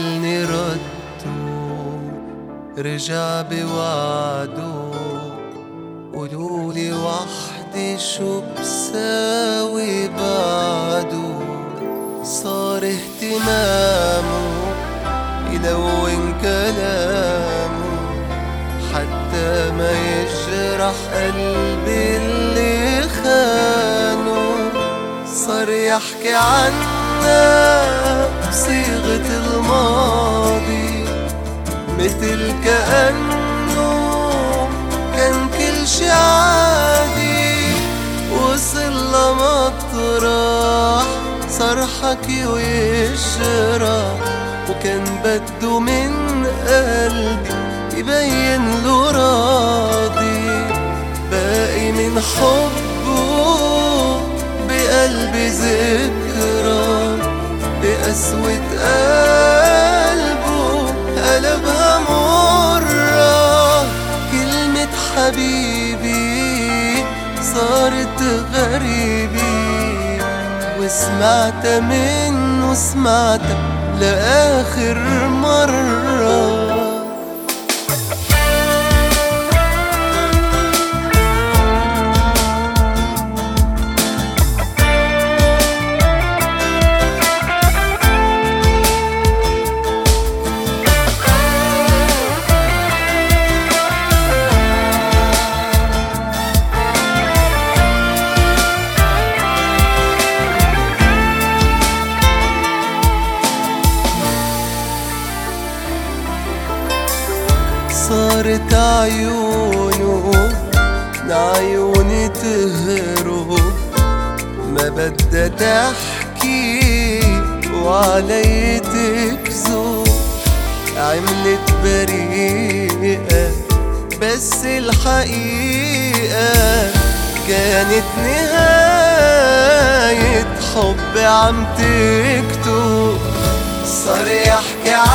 تاني ردوا رجع بوعده قولولي وحدي شو بساوي بعده صار اهتمامه يلون كلامه حتى ما يجرح قلبي اللي خانه. صار يحكي عنا بصيغة مثل كأنه كان كل شي عادي وصل لمطرح صار حكي ويشرح. وكان بده من قلبي يبين له راضي. باقي من حبه بقلبي ذكرى بقسوة قلبه صارت غريبي وسمعتها منه سمعتها لآخر مرة. صارت عيونه لعيوني تهرب ما بدها تحكي وعلي تكذب عملت بريئة بس الحقيقة كانت نهاية حب عم تكتب صار يحكي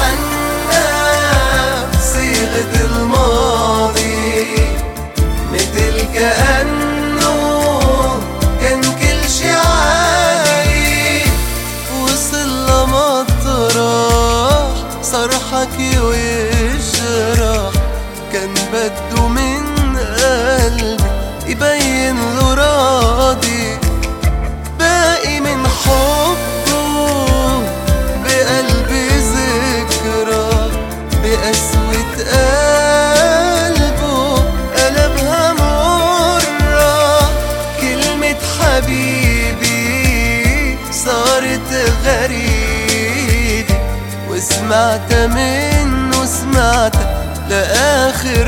يبين له باقي من حبه بقلبي ذكرى. بقسوة قلبه قلبها مرة. كلمة حبيبي صارت غريبة وسمعتها منه سمعتها لآخر